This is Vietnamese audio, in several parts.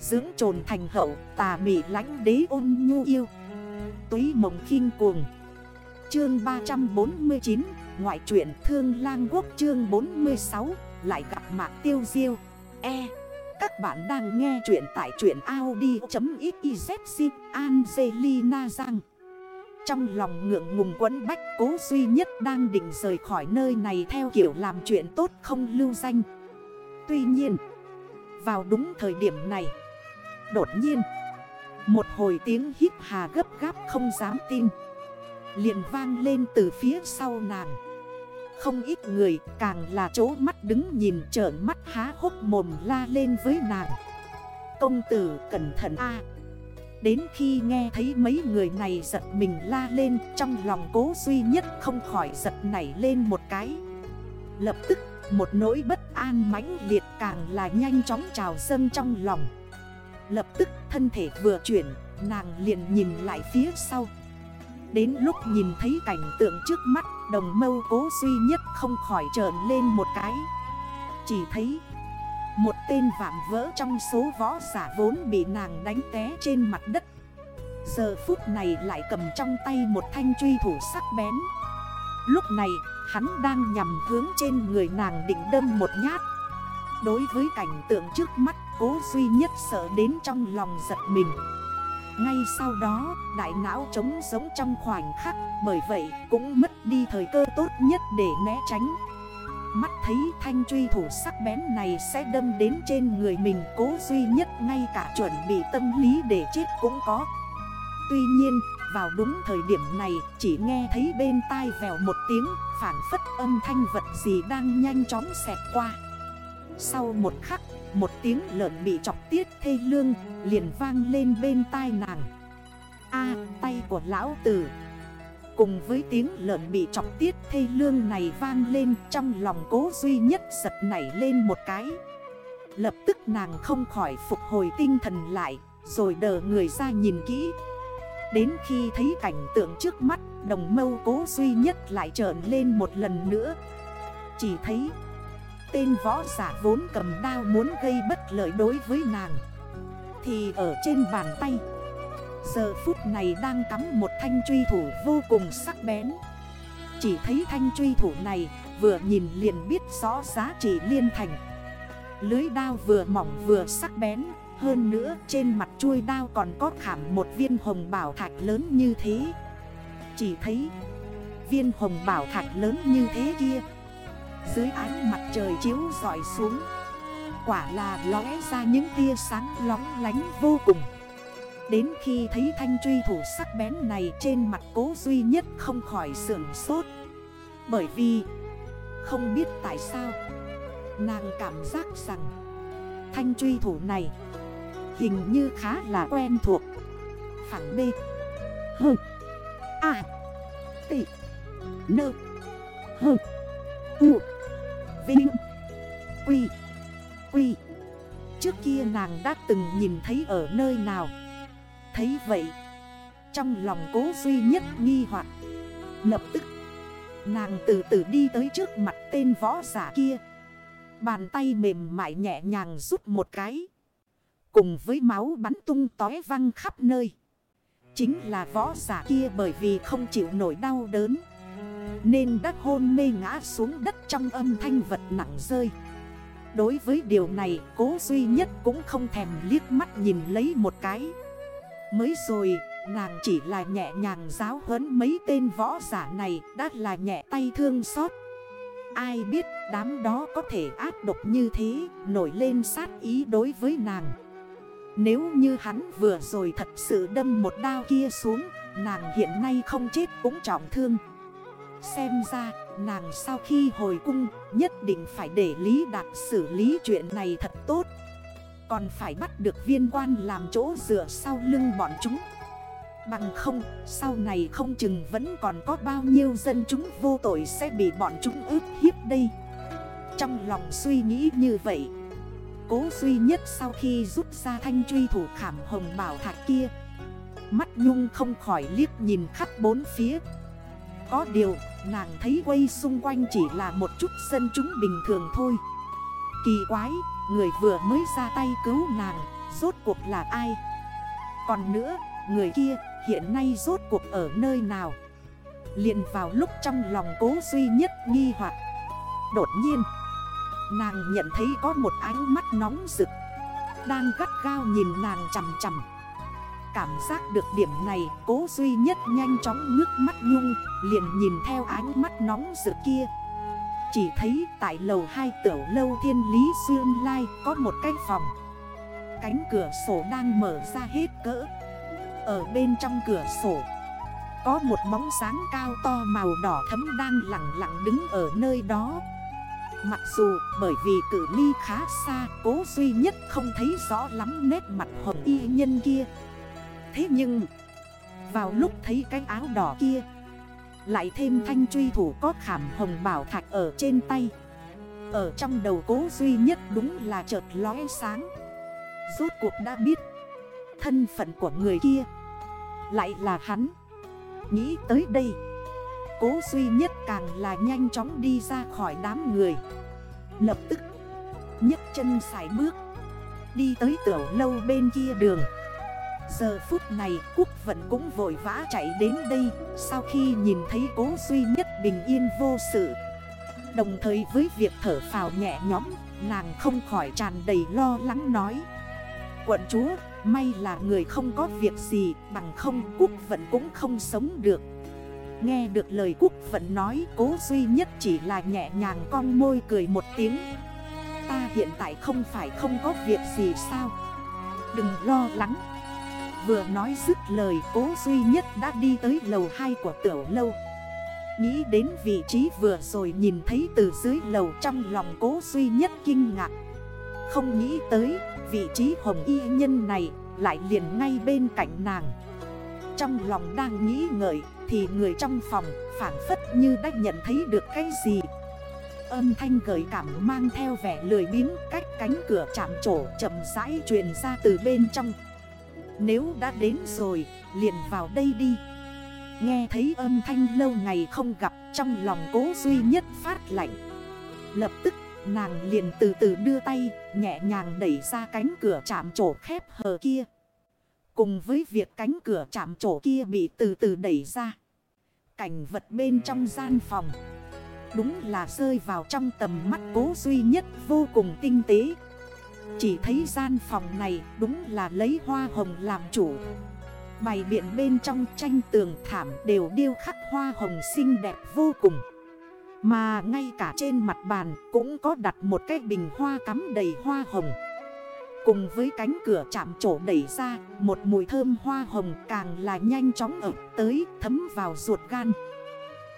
Dưỡng trồn thành hậu, tà mị lánh đế ôn nhu yêu. Túy mộng khinh cuồng. Chương 349 Ngoại truyện Thương Lang Quốc chương 46 Lại gặp Mạc Tiêu Diêu. E Các bạn đang nghe chuyện tại truyện Audi.xyz Angelina Giang Trong lòng ngượng ngùng quấn bách cố duy nhất đang định rời khỏi nơi này theo kiểu làm chuyện tốt không lưu danh. Tuy nhiên, Vào đúng thời điểm này Đột nhiên, Một hồi tiếng hít hà gấp gáp không dám tin. Liền vang lên từ phía sau nàng. Không ít người càng là chỗ mắt đứng nhìn trởn mắt há hốc mồm la lên với nàng. Công tử cẩn thận a. Đến khi nghe thấy mấy người này giật mình la lên, Trong lòng cố duy nhất không khỏi giật nảy lên một cái. Lập tức, một nỗi bất an mãnh liệt càng là nhanh chóng trào dâng trong lòng. Lập tức thân thể vừa chuyển, Nàng liền nhìn lại phía sau. Đến lúc nhìn thấy cảnh tượng trước mắt, Đồng mâu cố duy nhất không khỏi trởn lên một cái. Chỉ thấy, Một tên vạm vỡ trong số võ giả vốn bị nàng đánh té trên mặt đất. Giờ phút này lại cầm trong tay một thanh truy thủ sắc bén. Lúc này, hắn đang nhằm hướng trên người nàng định đâm một nhát. Đối với cảnh tượng trước mắt cố duy nhất sợ đến trong lòng giật mình. Ngay sau đó, đại não trống giống trong khoảnh khắc, Bởi vậy cũng mất đi thời cơ tốt nhất để né tránh. Mắt thấy thanh truy thủ sắc bén này sẽ đâm đến trên người mình Cố duy nhất ngay cả chuẩn bị tâm lý để chết cũng có. Tuy nhiên, vào đúng thời điểm này, chỉ nghe thấy bên tai vèo một tiếng Phản phất âm thanh vật gì đang nhanh chóng xẹt qua. Sau một khắc, một tiếng lợn bị chọc tiết thê lương, liền vang lên bên tai nàng. A, tay của lão tử. Cùng với tiếng lợn bị chọc tiết thê lương này vang lên, Trong lòng cố duy nhất giật nảy lên một cái. Lập tức nàng không khỏi phục hồi tinh thần lại, Rồi đờ người ra nhìn kỹ. Đến khi thấy cảnh tượng trước mắt, Đồng mâu cố duy nhất lại trởn lên một lần nữa. Chỉ thấy Tên võ giả vốn cầm đao muốn gây bất lợi đối với nàng, Thì ở trên bàn tay. Giờ phút này đang cắm một thanh truy thủ vô cùng sắc bén. Chỉ thấy thanh truy thủ này vừa nhìn liền biết rõ giá trị liên thành. Lưới đao vừa mỏng vừa sắc bén, Hơn nữa trên mặt chuôi đao còn có khảm một viên hồng bảo thạch lớn như thế. Chỉ thấy viên hồng bảo thạch lớn như thế kia dưới ánh mặt trời chiếu dọi xuống, Quả là lóe ra những tia sáng lóng lánh vô cùng. Đến khi thấy thanh truy thủ sắc bén này trên mặt cố duy nhất không khỏi sưởng sốt. Bởi vì, không biết tại sao, Nàng cảm giác rằng thanh truy thủ này hình như khá là quen thuộc. Phẳng B H A T N H U, Vinh, Quy Quy. Trước kia nàng đã từng nhìn thấy ở nơi nào? Thấy vậy, Trong lòng cố duy nhất nghi hoặc. Lập tức, Nàng từ từ đi tới trước mặt tên võ giả kia. Bàn tay mềm mại nhẹ nhàng rút một cái. Cùng với máu bắn tung tói văng khắp nơi. Chính là võ giả kia bởi vì không chịu nổi đau đớn nên đã hôn mê ngã xuống đất trong âm thanh vật nặng rơi. Đối với điều này, cố duy nhất cũng không thèm liếc mắt nhìn lấy một cái. Mới rồi, nàng chỉ là nhẹ nhàng giáo huấn mấy tên võ giả này đã là nhẹ tay thương xót. Ai biết đám đó có thể ác độc như thế, nổi lên sát ý đối với nàng. Nếu như hắn vừa rồi thật sự đâm một đao kia xuống, Nàng hiện nay không chết cũng trọng thương. Xem ra, nàng sau khi hồi cung, nhất định phải để Lý Đạt xử lý chuyện này thật tốt. Còn phải bắt được viên quan làm chỗ dựa sau lưng bọn chúng. Bằng không, sau này không chừng vẫn còn có bao nhiêu dân chúng vô tội sẽ bị bọn chúng ướp hiếp đây. Trong lòng suy nghĩ như vậy, Cố duy nhất sau khi rút ra thanh truy thủ khảm hồng bảo thạch kia, Mắt nhung không khỏi liếc nhìn khắp bốn phía có điều, nàng thấy quay xung quanh chỉ là một chút dân chúng bình thường thôi. Kỳ quái, người vừa mới ra tay cứu nàng Rốt cuộc là ai? Còn nữa người kia hiện nay rốt cuộc ở nơi nào? Liền vào lúc trong lòng cố duy nhất nghi hoặc. Đột nhiên Nàng nhận thấy có một ánh mắt nóng rực Đang gắt gao nhìn nàng chầm chầm Cảm giác được điểm này, Cố duy nhất nhanh chóng nước mắt nhung, Liền nhìn theo ánh mắt nóng rực kia. Chỉ thấy tại lầu 2 tiểu lâu thiên lý xuyên lai Có một cái phòng. Cánh cửa sổ đang mở ra hết cỡ. Ở bên trong cửa sổ, Có một bóng sáng cao to màu đỏ thấm đang lặng lặng đứng ở nơi đó. Mặc dù bởi vì cử ly khá xa, Cố duy nhất không thấy rõ lắm nét mặt hồng y nhân kia. Thế nhưng, Vào lúc thấy cái áo đỏ kia, Lại thêm thanh truy thủ có khảm hồng bảo thạch ở trên tay. Ở trong đầu cố duy nhất đúng là chợt lóe sáng. Rốt cuộc đã biết, Thân phận của người kia Lại là hắn. Nghĩ tới đây, Cố duy nhất càng là nhanh chóng đi ra khỏi đám người. Lập tức, nhấc chân sải bước, Đi tới tiểu lâu bên kia đường. Giờ phút này quốc vẫn cũng vội vã chạy đến đây, Sau khi nhìn thấy cố duy nhất bình yên vô sự. Đồng thời với việc thở phào nhẹ nhõm, Nàng không khỏi tràn đầy lo lắng nói. Quận chúa, May là người không có việc gì, Bằng không quốc vẫn cũng không sống được. Nghe được lời quốc vẫn nói, Cố duy nhất chỉ là nhẹ nhàng con môi cười một tiếng. Ta hiện tại không phải không có việc gì sao? Đừng lo lắng. Vừa nói dứt lời, cố duy nhất đã đi tới lầu 2 của tiểu lâu. Nghĩ đến vị trí vừa rồi nhìn thấy từ dưới lầu trong lòng cố duy nhất kinh ngạc. Không nghĩ tới, vị trí hồng y nhân này lại liền ngay bên cạnh nàng. Trong lòng đang nghĩ ngợi, thì người trong phòng phản phất như đã nhận thấy được cái gì. Âm thanh gợi cảm mang theo vẻ lười biếng, cách cánh cửa chạm trổ chậm rãi truyền ra từ bên trong nếu đã đến rồi, liền vào đây đi. Nghe thấy âm thanh lâu ngày không gặp Trong lòng cố duy nhất phát lạnh. Lập tức nàng liền từ từ đưa tay Nhẹ nhàng đẩy ra cánh cửa chạm trổ khép hờ kia. Cùng với việc cánh cửa chạm trổ kia bị từ từ đẩy ra Cảnh vật bên trong gian phòng Đúng là rơi vào trong tầm mắt cố duy nhất vô cùng tinh tế chỉ thấy gian phòng này đúng là lấy hoa hồng làm chủ. Bày biện bên trong tranh tường thảm đều điêu khắc hoa hồng xinh đẹp vô cùng. Mà ngay cả trên mặt bàn cũng có đặt một cái bình hoa cắm đầy hoa hồng. Cùng với cánh cửa chạm trổ đẩy ra, Một mùi thơm hoa hồng càng là nhanh chóng ập tới, thấm vào ruột gan.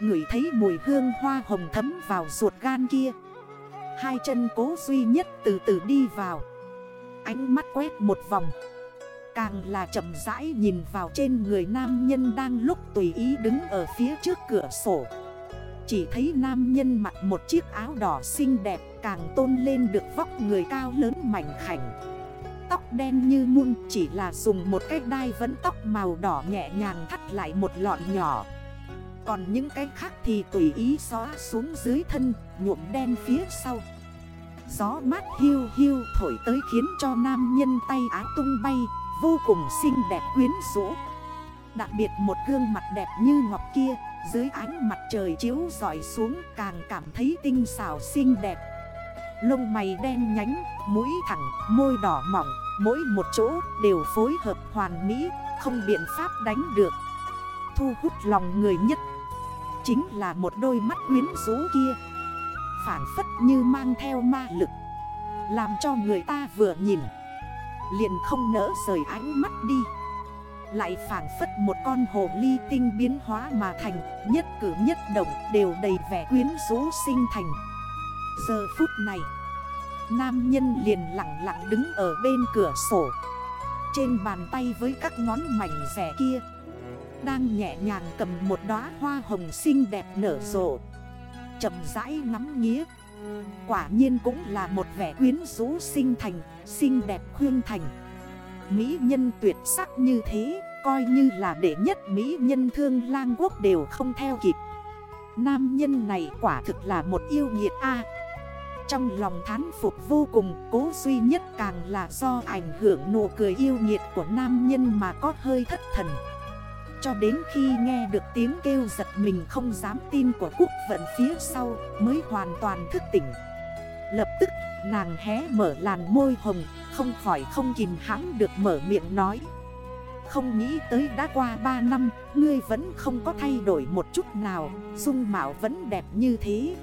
Ngửi thấy mùi hương hoa hồng thấm vào ruột gan kia Hai chân cố duy nhất từ từ đi vào. Ánh mắt quét một vòng. Càng là chậm rãi nhìn vào trên người nam nhân đang lúc tùy ý đứng ở phía trước cửa sổ. Chỉ thấy nam nhân mặc một chiếc áo đỏ xinh đẹp Càng tôn lên được vóc người cao lớn mảnh khảnh. Tóc đen như muôn chỉ là dùng một cái đai vẫn tóc màu đỏ nhẹ nhàng thắt lại một lọn nhỏ. Còn những cái khác thì tùy ý xóa xuống dưới thân nhuộm đen phía sau. Gió mát hiu hiu thổi tới khiến cho nam nhân tay áo tung bay Vô cùng xinh đẹp quyến rũ. Đặc biệt một gương mặt đẹp như ngọc kia Dưới ánh mặt trời chiếu dọi xuống càng cảm thấy tinh xảo xinh đẹp. Lông mày đen nhánh, mũi thẳng, môi đỏ mỏng Mỗi một chỗ đều phối hợp hoàn mỹ, không biện pháp đánh được. Thu hút lòng người nhất. Chính là một đôi mắt quyến rũ kia. Phản phất như mang theo ma lực. Làm cho người ta vừa nhìn. Liền không nỡ rời ánh mắt đi. Lại phản phất một con hồ ly tinh biến hóa mà thành. Nhất cử nhất động đều đầy vẻ quyến rũ sinh thành. Giờ phút này, Nam nhân liền lặng lặng đứng ở bên cửa sổ. Trên bàn tay với các ngón mảnh rẻ kia đang nhẹ nhàng cầm một đóa hoa hồng xinh đẹp nở rộ. Chầm rãi ngắm nghía. Quả nhiên cũng là một vẻ quyến rũ sinh thành, xinh đẹp khuyên thành. Mỹ nhân tuyệt sắc như thế, coi như là đệ nhất Mỹ nhân thương lang quốc đều không theo kịp. Nam nhân này quả thực là một yêu nghiệt A. Trong lòng thán phục vô cùng Cố duy nhất càng là do ảnh hưởng nụ cười yêu nghiệt của nam nhân mà có hơi thất thần. Cho đến khi nghe được tiếng kêu giật mình không dám tin của quốc vận phía sau Mới hoàn toàn thức tỉnh. Lập tức, nàng hé mở làn môi hồng, Không khỏi không kìm hãm được mở miệng nói. Không nghĩ tới đã qua 3 năm, Ngươi vẫn không có thay đổi một chút nào, Dung mạo vẫn đẹp như thế.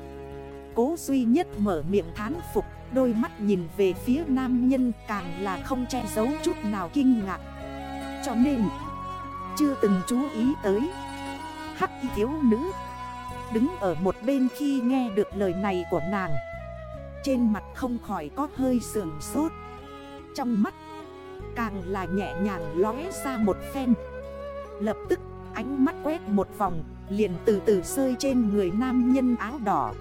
Cố duy nhất mở miệng thán phục, Đôi mắt nhìn về phía nam nhân càng là không che giấu chút nào kinh ngạc. Cho nên chưa từng chú ý tới. Hắc y thiếu nữ Đứng ở một bên khi nghe được lời này của nàng. Trên mặt không khỏi có hơi sườn sốt. Trong mắt, càng là nhẹ nhàng lóe ra một phen. Lập tức, ánh mắt quét một vòng, Liền từ từ rơi trên người nam nhân áo đỏ.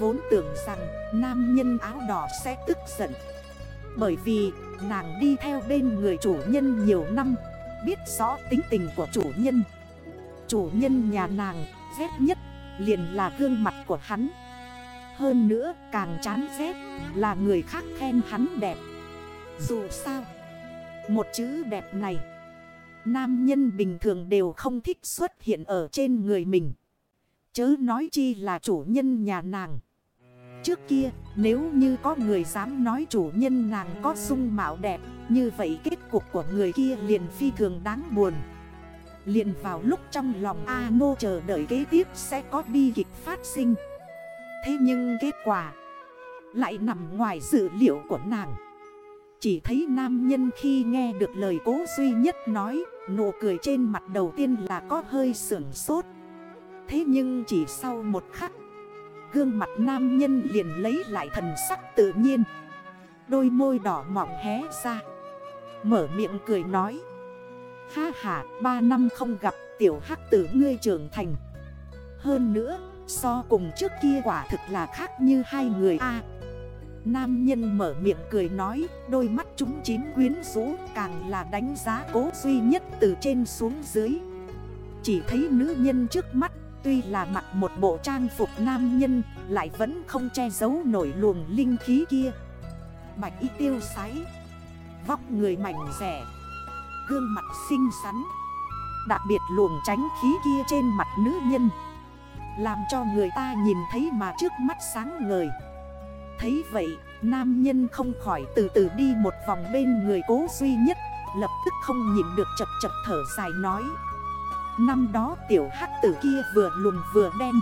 Vốn tưởng rằng nam nhân áo đỏ sẽ tức giận. Bởi vì nàng đi theo bên người chủ nhân nhiều năm Biết rõ tính tình của chủ nhân. Chủ nhân nhà nàng ghét nhất, liền là gương mặt của hắn. Hơn nữa, càng chán ghét là người khác khen hắn đẹp. Dù sao, Một chữ đẹp này, Nam nhân bình thường đều không thích xuất hiện ở trên người mình. Chớ nói chi là chủ nhân nhà nàng. Trước kia, nếu như có người dám nói chủ nhân nàng có sung mạo đẹp như vậy kết cục của người kia liền phi thường đáng buồn. Liền vào lúc trong lòng A Nô chờ đợi kế tiếp sẽ có bi kịch phát sinh. Thế nhưng kết quả lại nằm ngoài dự liệu của nàng. Chỉ thấy nam nhân khi nghe được lời cố duy nhất nói, Nụ cười trên mặt đầu tiên là có hơi sưởng sốt. Thế nhưng chỉ sau một khắc, Gương mặt nam nhân liền lấy lại thần sắc tự nhiên. Đôi môi đỏ mỏng hé ra. Mở miệng cười nói. Ha ha, ba năm không gặp tiểu hắc tử ngươi trưởng thành. Hơn nữa, so cùng trước kia quả thực là khác như hai người a. Nam nhân mở miệng cười nói Đôi mắt chúng chín quyến rũ Càng là đánh giá cố duy nhất từ trên xuống dưới. Chỉ thấy nữ nhân trước mắt Tuy là mặc một bộ trang phục nam nhân Lại vẫn không che giấu nổi luồng linh khí kia. Bạch y tiêu sái Vóc người mảnh rẻ, Gương mặt xinh xắn, Đặc biệt luồng tránh khí kia trên mặt nữ nhân, Làm cho người ta nhìn thấy mà trước mắt sáng ngời. Thấy vậy, Nam nhân không khỏi từ từ đi một vòng bên người cố duy nhất, Lập tức không nhìn được chập chập thở dài nói. Năm đó tiểu hắc tử kia vừa lùn vừa đen,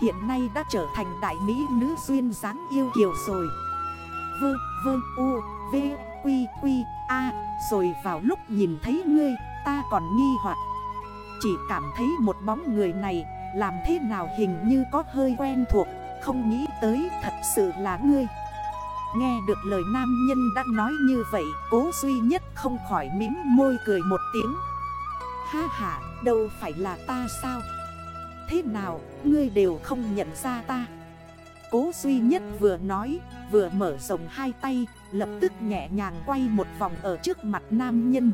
Hiện nay đã trở thành đại mỹ nữ duyên dáng yêu kiều rồi. Vơ vơ, u, v quy quy a Rồi vào lúc nhìn thấy ngươi ta còn nghi hoặc Chỉ cảm thấy một bóng người này Làm thế nào hình như có hơi quen thuộc Không nghĩ tới thật sự là ngươi Nghe được lời nam nhân đã nói như vậy Cố duy nhất không khỏi mím môi cười một tiếng Ha ha, đâu phải là ta sao? Thế nào, ngươi đều không nhận ra ta? Cố duy nhất vừa nói, vừa mở rộng hai tay, lập tức nhẹ nhàng quay một vòng ở trước mặt nam nhân.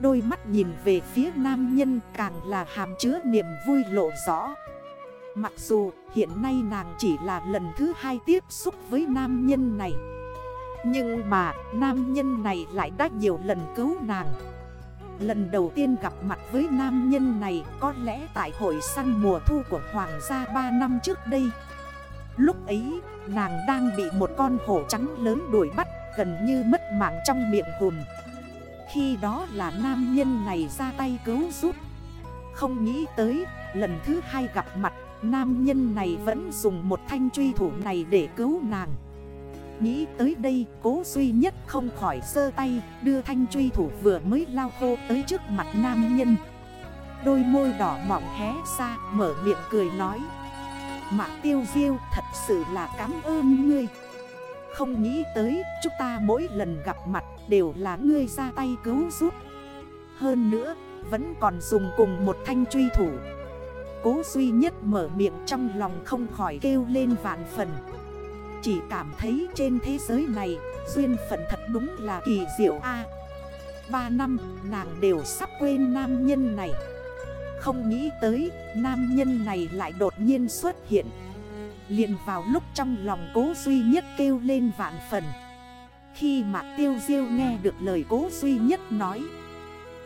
Đôi mắt nhìn về phía nam nhân càng là hàm chứa niềm vui lộ rõ. Mặc dù hiện nay nàng chỉ là lần thứ hai tiếp xúc với nam nhân này, Nhưng mà nam nhân này lại đã nhiều lần cứu nàng Lần đầu tiên gặp mặt với nam nhân này có lẽ tại hội săn mùa thu của Hoàng gia 3 năm trước đây Lúc ấy, nàng đang bị một con hổ trắng lớn đuổi bắt, gần như mất mạng trong miệng hùm. Khi đó là nam nhân này ra tay cứu giúp. Không nghĩ tới, lần thứ hai gặp mặt, Nam nhân này vẫn dùng một thanh truy thủ này để cứu nàng. Nghĩ tới đây, cố duy nhất không khỏi sơ tay, Đưa thanh truy thủ vừa mới lao khô tới trước mặt nam nhân. Đôi môi đỏ mỏng hé ra, mở miệng cười nói. Mạc tiêu diêu thật sự là cảm ơn ngươi. Không nghĩ tới, chúng ta mỗi lần gặp mặt đều là ngươi ra tay cứu giúp. Hơn nữa, vẫn còn dùng cùng một thanh truy thủ. Cố duy nhất mở miệng trong lòng không khỏi kêu lên vạn phần. Chỉ cảm thấy trên thế giới này, Duyên phận thật đúng là kỳ diệu a. Ba năm, nàng đều sắp quên nam nhân này. Không nghĩ tới, nam nhân này lại đột nhiên xuất hiện. Liền vào lúc trong lòng cố duy nhất kêu lên vạn phần. Khi mạc tiêu diêu nghe được lời cố duy nhất nói,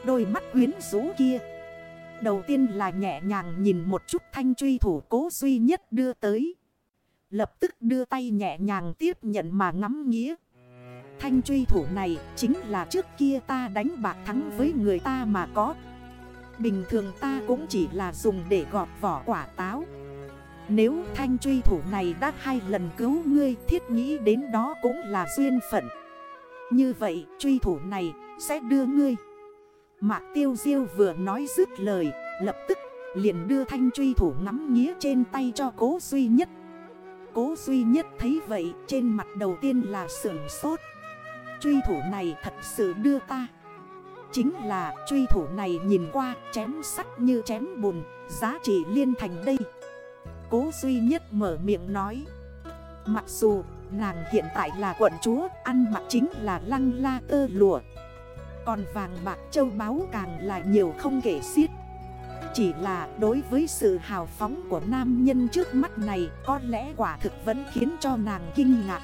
Đôi mắt quyến rũ kia. Đầu tiên là nhẹ nhàng nhìn một chút thanh truy thủ cố duy nhất đưa tới. Lập tức đưa tay nhẹ nhàng tiếp nhận mà ngắm nghĩa Thanh truy thủ này chính là trước kia ta đánh bạc thắng với người ta mà có. Bình thường ta cũng chỉ là dùng để gọt vỏ quả táo. Nếu thanh truy thủ này đã hai lần cứu ngươi, thiết nghĩ đến đó cũng là duyên phận. Như vậy, truy thủ này sẽ đưa ngươi. Mạc tiêu diêu vừa nói dứt lời, Lập tức liền đưa thanh truy thủ ngắm nghĩa trên tay cho cố duy nhất. Cố duy nhất thấy vậy, trên mặt đầu tiên là sưởng sốt. Truy thủ này thật sự đưa ta Chính là truy thủ này nhìn qua chém sắt như chém bùn, Giá trị liên thành đây. Cố duy nhất mở miệng nói, Mặc dù nàng hiện tại là quận chúa, Ăn mặc chính là lăng la tơ lụa, Còn vàng bạc châu báu càng là nhiều không kể xiết. Chỉ là đối với sự hào phóng của nam nhân trước mắt này, Có lẽ quả thực vẫn khiến cho nàng kinh ngạc.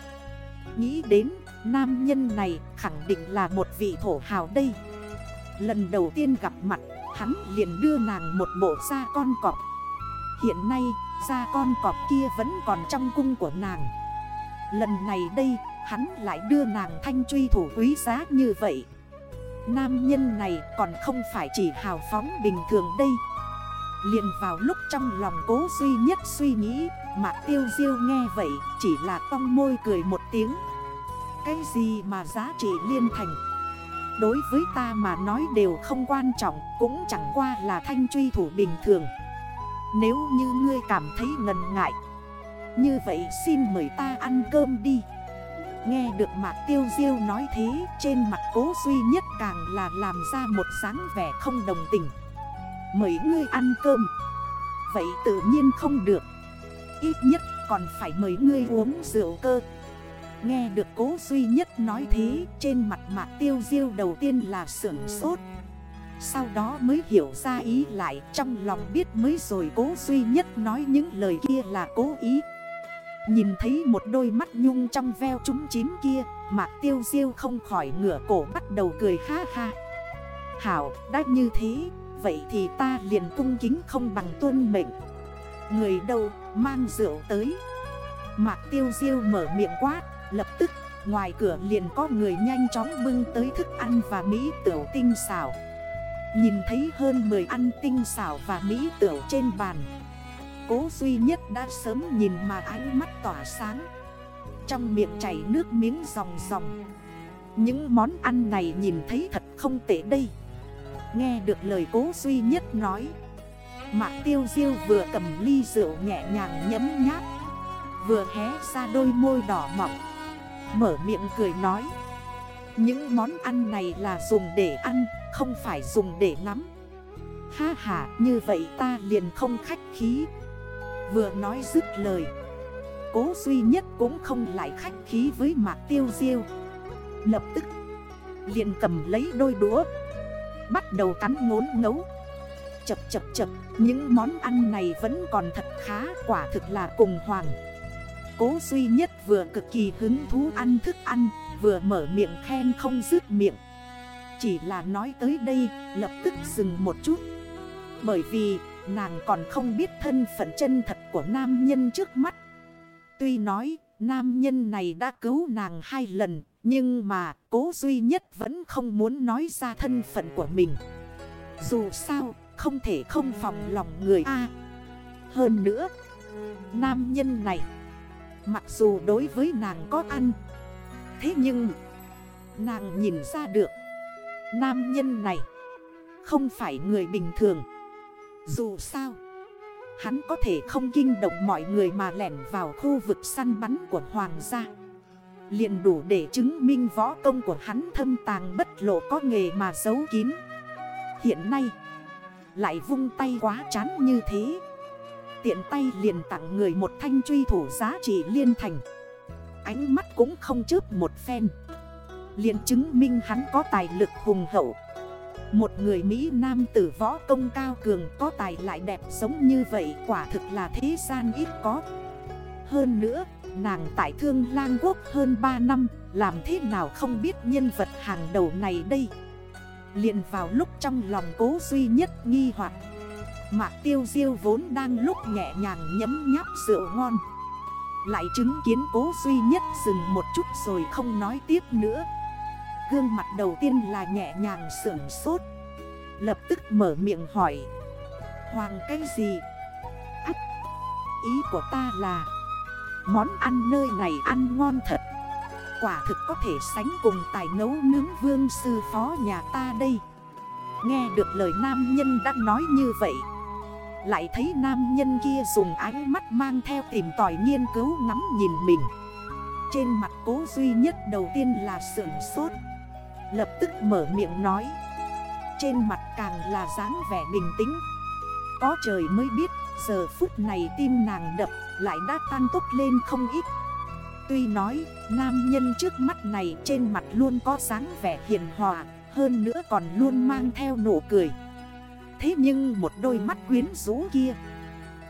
Nghĩ đến nam nhân này khẳng định là một vị thổ hào đây. Lần đầu tiên gặp mặt, hắn liền đưa nàng một bộ da con cọp. Hiện nay, da con cọp kia vẫn còn trong cung của nàng. Lần này đây, hắn lại đưa nàng thanh truy thủ quý giá như vậy. Nam nhân này còn không phải chỉ hào phóng bình thường đây. Liền vào lúc trong lòng cố duy nhất suy nghĩ mà tiêu diêu nghe vậy, chỉ là cong môi cười một tiếng. Cái gì mà giá trị liên thành? Đối với ta mà nói đều không quan trọng, Cũng chẳng qua là thanh truy thủ bình thường. Nếu như ngươi cảm thấy ngần ngại, Như vậy xin mời ta ăn cơm đi. Nghe được Mạc Tiêu Diêu nói thế, Trên mặt cố duy nhất càng là làm ra một dáng vẻ không đồng tình. Mời ngươi ăn cơm. Vậy tự nhiên không được. Ít nhất còn phải mời ngươi uống rượu cơ. Nghe được cố duy nhất nói thế, Trên mặt mạc tiêu diêu đầu tiên là sưởng sốt. Sau đó mới hiểu ra ý lại, Trong lòng biết mới rồi cố duy nhất nói những lời kia là cố ý. Nhìn thấy một đôi mắt nhung trong veo trúng chím kia, Mạc tiêu diêu không khỏi ngửa cổ bắt đầu cười ha ha. Hảo, đã như thế, Vậy thì ta liền cung kính không bằng tuân mệnh. Người đâu, mang rượu tới. Mạc tiêu diêu mở miệng quát. Lập tức, ngoài cửa liền có người nhanh chóng bưng tới thức ăn và mỹ tiểu tinh xảo. Nhìn thấy hơn 10 ăn tinh xảo và mỹ tiểu trên bàn, Cố duy nhất đã sớm nhìn mà ánh mắt tỏa sáng. Trong miệng chảy nước miếng ròng ròng. Những món ăn này nhìn thấy thật không tệ đây. Nghe được lời cố duy nhất nói, Mạc tiêu diêu vừa cầm ly rượu nhẹ nhàng nhấm nhát Vừa hé ra đôi môi đỏ mọng. Mở miệng cười nói. Những món ăn này là dùng để ăn, Không phải dùng để ngắm. Ha ha, như vậy ta liền không khách khí. Vừa nói dứt lời, Cố duy nhất cũng không lại khách khí với mạc tiêu diêu. Lập tức, liền cầm lấy đôi đũa, Bắt đầu cắn ngốn ngấu. Chập chập chập, Những món ăn này vẫn còn thật khá, Quả thực là cùng hoàng. Cố duy nhất vừa cực kỳ hứng thú ăn thức ăn, Vừa mở miệng khen không dứt miệng. Chỉ là nói tới đây, lập tức dừng một chút. Bởi vì, nàng còn không biết thân phận chân thật của nam nhân trước mắt. Tuy nói, nam nhân này đã cứu nàng hai lần, Nhưng mà cố duy nhất vẫn không muốn nói ra thân phận của mình. Dù sao, không thể không phòng lòng người A. Hơn nữa, Nam nhân này Mặc dù đối với nàng có ăn. Thế nhưng, Nàng nhìn ra được, Nam nhân này Không phải người bình thường. Dù sao, Hắn có thể không kinh động mọi người mà lẻn vào khu vực săn bắn của hoàng gia. Liền đủ để chứng minh võ công của hắn thâm tàng bất lộ có nghề mà giấu kín. Hiện nay, Lại vung tay quá chán như thế. Tiện tay liền tặng người một thanh truy thủ giá trị liên thành. Ánh mắt cũng không chớp một phen. Liền chứng minh hắn có tài lực hùng hậu. Một người Mỹ Nam tử võ công cao cường có tài lại đẹp sống như vậy Quả thực là thế gian ít có. Hơn nữa, nàng tại thương lang quốc hơn 3 năm Làm thế nào không biết nhân vật hàng đầu này đây? Liền vào lúc trong lòng cố duy nhất nghi hoặc. Mạc tiêu diêu vốn đang lúc nhẹ nhàng nhấm nháp rượu ngon. Lại chứng kiến cố duy nhất dừng một chút rồi không nói tiếp nữa. Gương mặt đầu tiên là nhẹ nhàng sưởng sốt. Lập tức mở miệng hỏi. Hoàng cái gì? Ách! Ý của ta là Món ăn nơi này ăn ngon thật. Quả thực có thể sánh cùng tài nấu nướng vương sư phó nhà ta đây. Nghe được lời nam nhân đã nói như vậy lại thấy nam nhân kia dùng ánh mắt mang theo tìm tòi nghiên cứu ngắm nhìn mình. Trên mặt cố duy nhất đầu tiên là sưởng sốt. Lập tức mở miệng nói. Trên mặt càng là dáng vẻ bình tĩnh. Có trời mới biết, Giờ phút này tim nàng đập, lại đã tăng tốc lên không ít. Tuy nói, nam nhân trước mắt này trên mặt luôn có dáng vẻ hiền hòa, Hơn nữa còn luôn mang theo nụ cười. Thế nhưng một đôi mắt quyến rũ kia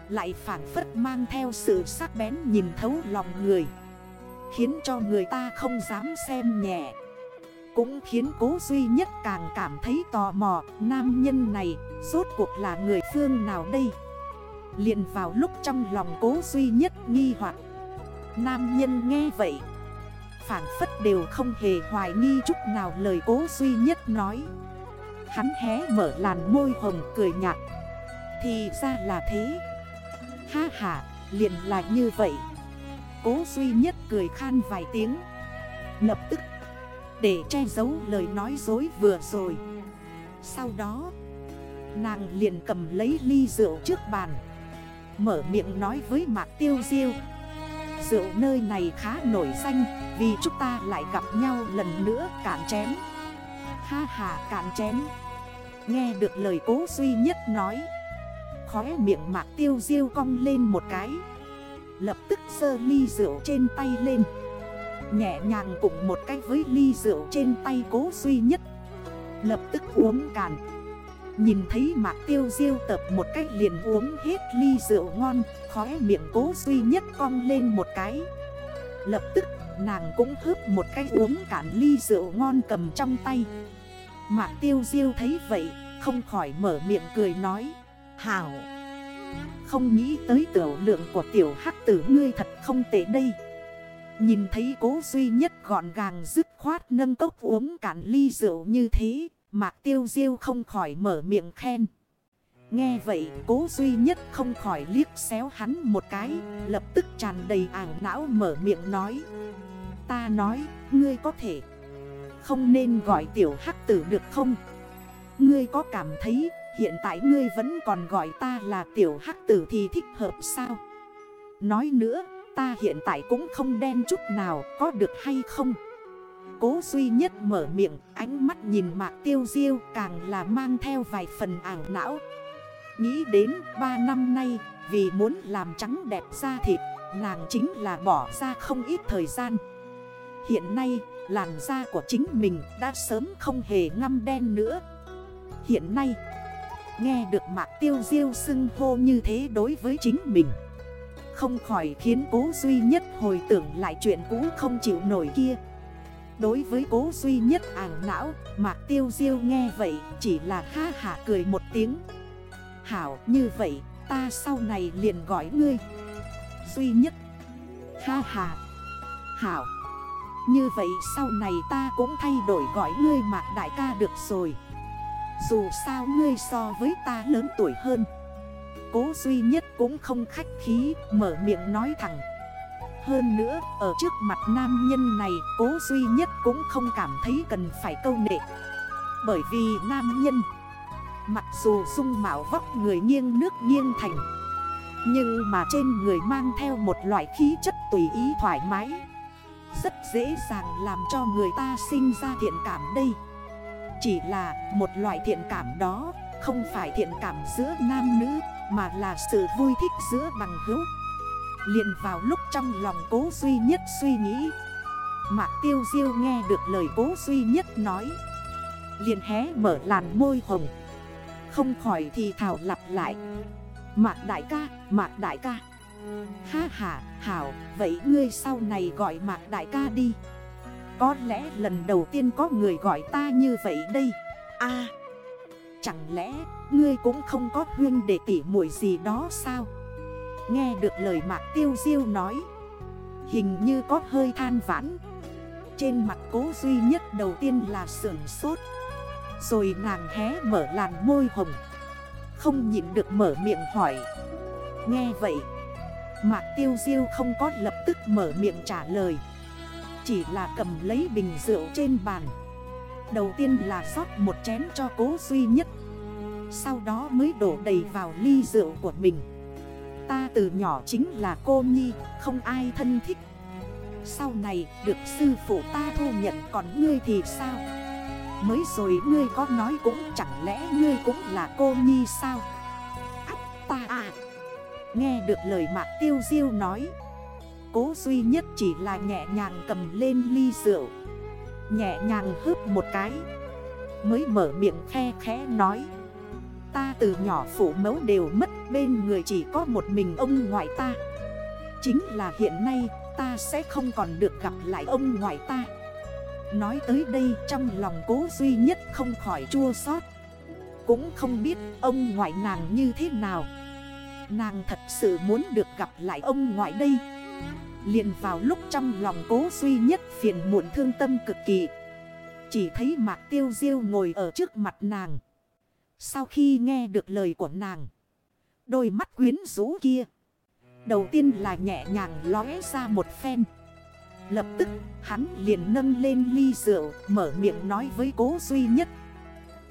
Lại phản phất mang theo sự sắc bén nhìn thấu lòng người, Khiến cho người ta không dám xem nhẹ, Cũng khiến cố duy nhất càng cảm thấy tò mò, Nam nhân này rốt cuộc là người phương nào đây? Liền vào lúc trong lòng cố duy nhất nghi hoặc, Nam nhân nghe vậy Phản phất đều không hề hoài nghi chút nào lời cố duy nhất nói. Hắn hé mở làn môi hồng cười nhạt. Thì ra là thế. Ha ha, liền là như vậy. Cố duy nhất cười khan vài tiếng. Lập tức, Để che giấu lời nói dối vừa rồi. Sau đó, Nàng liền cầm lấy ly rượu trước bàn. Mở miệng nói với Mạc Tiêu Diêu. Rượu nơi này khá nổi danh, Vì chúng ta lại gặp nhau lần nữa cạn chén. Ha ha, cạn chén. Nghe được lời cố duy nhất nói. Khóe miệng Mạc Tiêu Diêu cong lên một cái. Lập tức sơ ly rượu trên tay lên. Nhẹ nhàng cùng một cái với ly rượu trên tay cố duy nhất. Lập tức uống cạn. Nhìn thấy mạc tiêu diêu tập một cách liền uống hết ly rượu ngon, Khóe miệng cố duy nhất cong lên một cái. Lập tức, nàng cũng hớp một cách uống cạn ly rượu ngon cầm trong tay. Mạc tiêu diêu thấy vậy, không khỏi mở miệng cười nói. Hảo! Không nghĩ tới tiểu lượng của tiểu hắc tử ngươi thật không tệ đây. Nhìn thấy cố duy nhất gọn gàng dứt khoát nâng cốc uống cạn ly rượu như thế, Mạc tiêu diêu không khỏi mở miệng khen. Nghe vậy, cố duy nhất không khỏi liếc xéo hắn một cái, Lập tức tràn đầy ảo não mở miệng nói. Ta nói, ngươi có thể không nên gọi tiểu hắc tử được không? Ngươi có cảm thấy hiện tại ngươi vẫn còn gọi ta là tiểu hắc tử thì thích hợp sao? Nói nữa, ta hiện tại cũng không đen chút nào, có được hay không? Cố duy nhất mở miệng, Ánh mắt nhìn mạc tiêu diêu càng là mang theo vài phần ảo não. Nghĩ đến 3 năm nay, vì muốn làm trắng đẹp da thịt, Nàng chính là bỏ ra không ít thời gian. Hiện nay, làn da của chính mình đã sớm không hề ngăm đen nữa. Hiện nay, nghe được mạc tiêu diêu xưng hô như thế đối với chính mình, Không khỏi khiến cố duy nhất hồi tưởng lại chuyện cũ không chịu nổi kia. Đối với cố duy nhất ảng não, Mạc tiêu diêu nghe vậy chỉ là ha hả cười một tiếng. Hảo, như vậy, ta sau này liền gọi ngươi. Duy nhất, Ha ha, Hảo. Như vậy sau này ta cũng thay đổi gọi ngươi Mạc Đại ca được rồi. Dù sao ngươi so với ta lớn tuổi hơn. Cố duy nhất cũng không khách khí Mở miệng nói thẳng. Hơn nữa, ở trước mặt nam nhân này cố duy nhất cũng không cảm thấy cần phải câu nệ. Bởi vì nam nhân Mặc dù dung mạo vóc người nghiêng nước nghiêng thành Nhưng mà trên người mang theo một loại khí chất tùy ý thoải mái. Rất dễ dàng làm cho người ta sinh ra thiện cảm đây. Chỉ là một loại thiện cảm đó Không phải thiện cảm giữa nam nữ Mà là sự vui thích giữa bằng hữu. Liền vào lúc trong lòng cố duy nhất suy nghĩ. Mạc tiêu diêu nghe được lời cố duy nhất nói. Liền hé mở làn môi hồng. Không khỏi thì thảo lặp lại. Mạc đại ca, mạc đại ca. Ha ha, hảo, vậy ngươi sau này gọi mạc đại ca đi. Có lẽ lần đầu tiên có người gọi ta như vậy đây. A chẳng lẽ ngươi cũng không có huyên để tỉ muội gì đó sao? Nghe được lời mạc tiêu diêu nói Hình như có hơi than vãn. Trên mặt cố duy nhất đầu tiên là sưởng sốt. Rồi nàng hé mở làn môi hồng Không nhịn được mở miệng hỏi. Nghe vậy Mạc tiêu diêu không có lập tức mở miệng trả lời. Chỉ là cầm lấy bình rượu trên bàn. Đầu tiên là rót một chén cho cố duy nhất. Sau đó mới đổ đầy vào ly rượu của mình. Ta từ nhỏ chính là cô Nhi, không ai thân thích. Sau này được sư phụ ta thu nhận còn ngươi thì sao? Mới rồi ngươi có nói cũng chẳng lẽ ngươi cũng là cô Nhi sao? Ách ta à. Nghe được lời mạc tiêu diêu nói, Cố duy nhất chỉ là nhẹ nhàng cầm lên ly rượu. Nhẹ nhàng hớp một cái, Mới mở miệng khe khẽ nói, Ta từ nhỏ phụ mẫu đều mất, Bên người chỉ có một mình ông ngoại ta. Chính là hiện nay, ta sẽ không còn được gặp lại ông ngoại ta. Nói tới đây, trong lòng cố duy nhất không khỏi chua xót. Cũng không biết ông ngoại nàng như thế nào. Nàng thật sự muốn được gặp lại ông ngoại đây. Liền vào lúc trong lòng cố duy nhất phiền muộn thương tâm cực kỳ. Chỉ thấy mạc tiêu diêu ngồi ở trước mặt nàng. Sau khi nghe được lời của nàng, Đôi mắt quyến rũ kia. Đầu tiên là nhẹ nhàng lóe ra một phen. Lập tức, hắn liền nâng lên ly rượu, Mở miệng nói với cố duy nhất.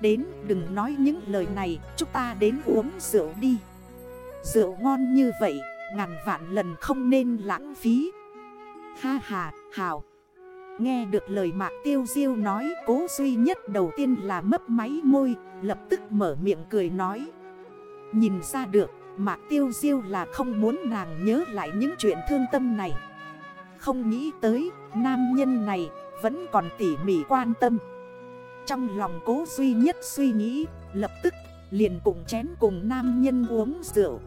Đến, đừng nói những lời này, Chúng ta đến uống rượu đi. Rượu ngon như vậy, Ngàn vạn lần không nên lãng phí. Ha ha, hào. Nghe được lời mạc tiêu diêu nói, Cố duy nhất đầu tiên là mấp máy môi, Lập tức mở miệng cười nói. Nhìn ra được, Mạc tiêu diêu là không muốn nàng nhớ lại những chuyện thương tâm này. Không nghĩ tới, Nam nhân này vẫn còn tỉ mỉ quan tâm. Trong lòng cố duy nhất suy nghĩ, Lập tức liền cùng chén cùng nam nhân uống rượu.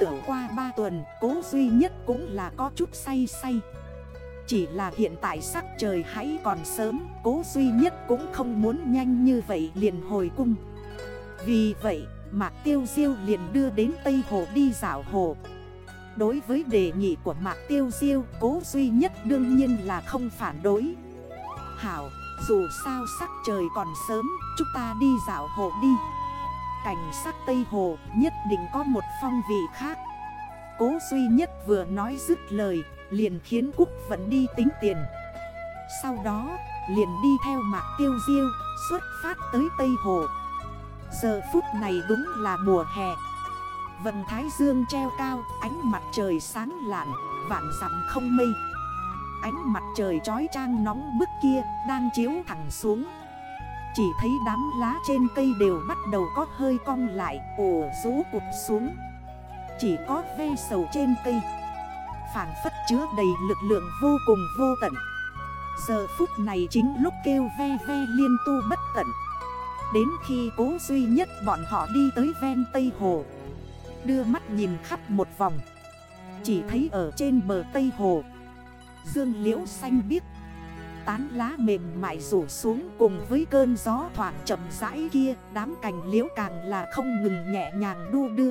Tưởng qua 3 tuần, cố duy nhất cũng là có chút say say. Chỉ là hiện tại sắc trời hãy còn sớm, Cố duy nhất cũng không muốn nhanh như vậy liền hồi cung. Vì vậy, Mạc Tiêu Diêu liền đưa đến Tây Hồ đi dạo hồ. Đối với đề nghị của Mạc Tiêu Diêu, Cố duy nhất đương nhiên là không phản đối. Hảo, dù sao sắc trời còn sớm, Chúng ta đi dạo hồ đi. Cảnh sắc Tây Hồ nhất định có một phong vị khác. Cố duy nhất vừa nói dứt lời, Liền khiến Cúc vẫn đi tính tiền. Sau đó, liền đi theo mạc tiêu diêu Xuất phát tới Tây Hồ. Giờ phút này đúng là mùa hè. Vận Thái Dương treo cao, Ánh mặt trời sáng lạn, Vạn dặm không mây. Ánh mặt trời trói trang nóng bức kia Đang chiếu thẳng xuống chỉ thấy đám lá trên cây đều bắt đầu có hơi cong lại, Ồ rú cụt xuống. Chỉ có ve sầu trên cây Phản phất chứa đầy lực lượng vô cùng vô tận. Giờ phút này chính lúc kêu ve ve liên tu bất tận. Đến khi cố duy nhất bọn họ đi tới ven Tây Hồ, Đưa mắt nhìn khắp một vòng. Chỉ thấy ở trên bờ Tây Hồ, Dương liễu xanh biếc Tán lá mềm mại rủ xuống cùng với cơn gió thoảng chậm rãi kia, Đám cành liễu càng là không ngừng nhẹ nhàng đu đưa